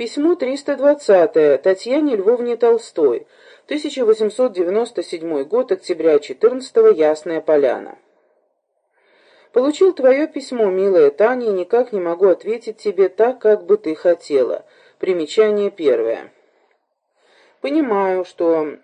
Письмо 320 Татьяне Львовне Толстой. 1897 год, октября 14 Ясная Поляна. Получил твое письмо, милая Таня, и никак не могу ответить тебе так, как бы ты хотела. Примечание первое. Понимаю, что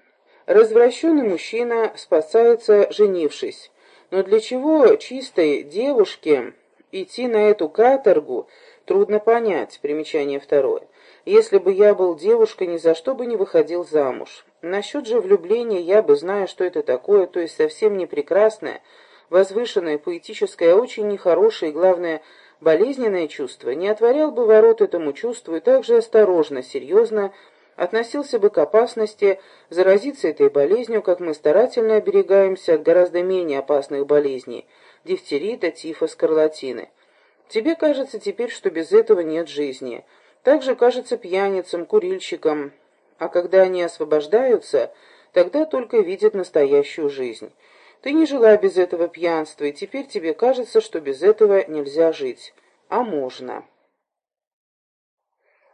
развращенный мужчина спасается, женившись. Но для чего чистой девушке идти на эту каторгу, трудно понять. Примечание второе. Если бы я был девушкой, ни за что бы не выходил замуж. Насчет же влюбления я бы, зная, что это такое, то есть совсем не прекрасное, возвышенное, поэтическое, а очень нехорошее и, главное, болезненное чувство, не отворял бы ворот этому чувству и также осторожно, серьезно относился бы к опасности заразиться этой болезнью, как мы старательно оберегаемся от гораздо менее опасных болезней – дифтерита, тифа, скарлатины. Тебе кажется теперь, что без этого нет жизни. Также кажется пьяницам, курильщикам. А когда они освобождаются, тогда только видят настоящую жизнь. Ты не жила без этого пьянства, и теперь тебе кажется, что без этого нельзя жить. А можно.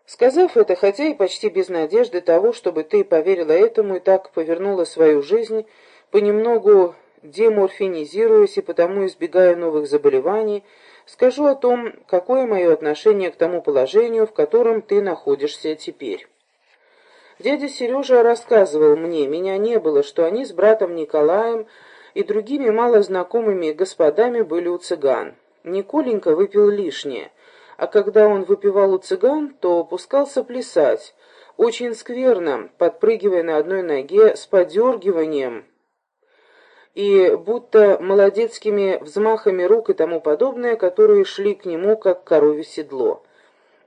Сказав это, хотя и почти без надежды того, чтобы ты поверила этому и так повернула свою жизнь, понемногу деморфинизируясь и потому избегая новых заболеваний, скажу о том, какое мое отношение к тому положению, в котором ты находишься теперь. Дядя Сережа рассказывал мне, меня не было, что они с братом Николаем и другими малознакомыми господами были у цыган. Николенька выпил лишнее, а когда он выпивал у цыган, то пускался плясать, очень скверно, подпрыгивая на одной ноге с подергиванием, и будто молодецкими взмахами рук и тому подобное, которые шли к нему, как корове седло.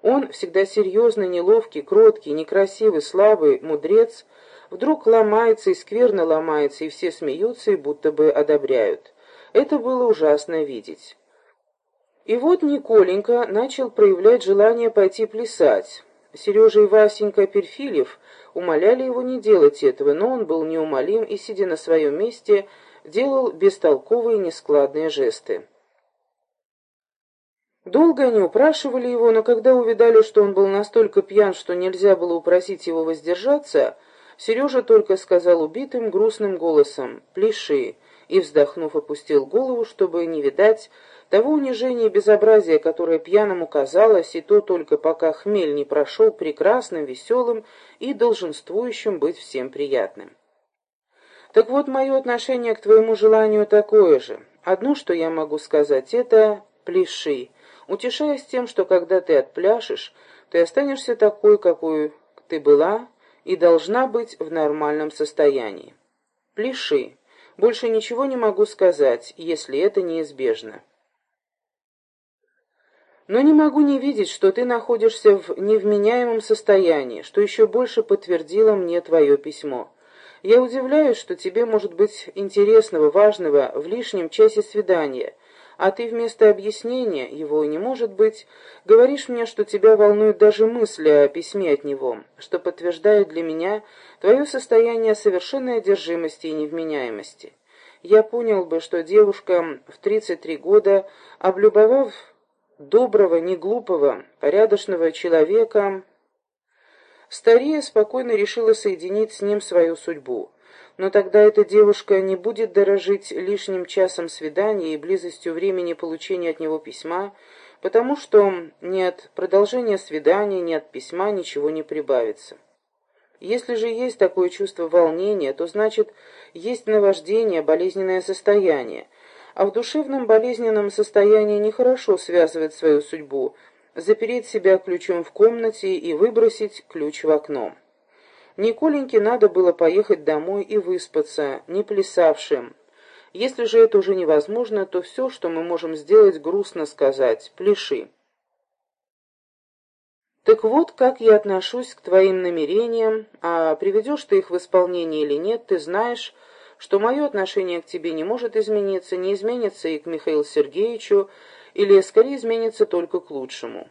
Он, всегда серьезный, неловкий, кроткий, некрасивый, слабый, мудрец, вдруг ломается и скверно ломается, и все смеются и будто бы одобряют. Это было ужасно видеть. И вот Николенька начал проявлять желание пойти плясать. Сережа и Васенька Перфилев умоляли его не делать этого, но он был неумолим и, сидя на своем месте, делал бестолковые нескладные жесты. Долго они упрашивали его, но когда увидали, что он был настолько пьян, что нельзя было упросить его воздержаться, Сережа только сказал убитым грустным голосом «Пляши!» и, вздохнув, опустил голову, чтобы не видать того унижения и безобразия, которое пьяному казалось, и то только пока хмель не прошел прекрасным, веселым и долженствующим быть всем приятным. Так вот, мое отношение к твоему желанию такое же. Одно, что я могу сказать, это «пляши», утешаясь тем, что когда ты отпляшешь, ты останешься такой, какой ты была и должна быть в нормальном состоянии. Пляши. Больше ничего не могу сказать, если это неизбежно. Но не могу не видеть, что ты находишься в невменяемом состоянии, что еще больше подтвердило мне твое письмо. Я удивляюсь, что тебе может быть интересного, важного в лишнем часе свидания, а ты вместо объяснения, его не может быть, говоришь мне, что тебя волнует даже мысли о письме от него, что подтверждает для меня твое состояние совершенной одержимости и невменяемости. Я понял бы, что девушка в 33 года, облюбовав доброго, неглупого, порядочного человека, Стария спокойно решила соединить с ним свою судьбу. Но тогда эта девушка не будет дорожить лишним часом свидания и близостью времени получения от него письма, потому что ни от продолжения свидания, ни от письма ничего не прибавится. Если же есть такое чувство волнения, то значит, есть наваждение, болезненное состояние, а в душевном болезненном состоянии нехорошо связывать свою судьбу, запереть себя ключом в комнате и выбросить ключ в окно. Николеньке надо было поехать домой и выспаться, не плясавшим. Если же это уже невозможно, то все, что мы можем сделать, грустно сказать «пляши». Так вот, как я отношусь к твоим намерениям, а приведешь ты их в исполнение или нет, ты знаешь, что мое отношение к тебе не может измениться, не изменится и к Михаилу Сергеевичу, или скорее изменится только к лучшему,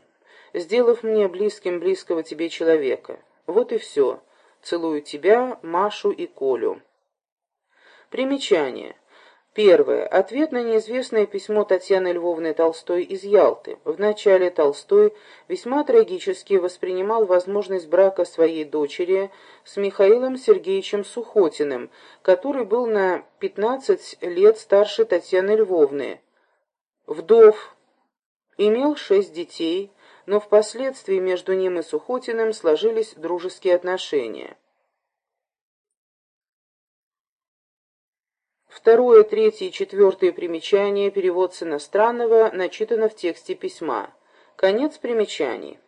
сделав мне близким близкого тебе человека. Вот и все. Целую тебя, Машу и Колю. Примечание. Первое. Ответ на неизвестное письмо Татьяны Львовны Толстой из Ялты. Вначале Толстой весьма трагически воспринимал возможность брака своей дочери с Михаилом Сергеевичем Сухотиным, который был на 15 лет старше Татьяны Львовны. Вдов. Имел шесть детей, но впоследствии между ним и Сухотиным сложились дружеские отношения. Второе, третье и четвертое примечания, перевод с иностранного, начитано в тексте письма. Конец примечаний.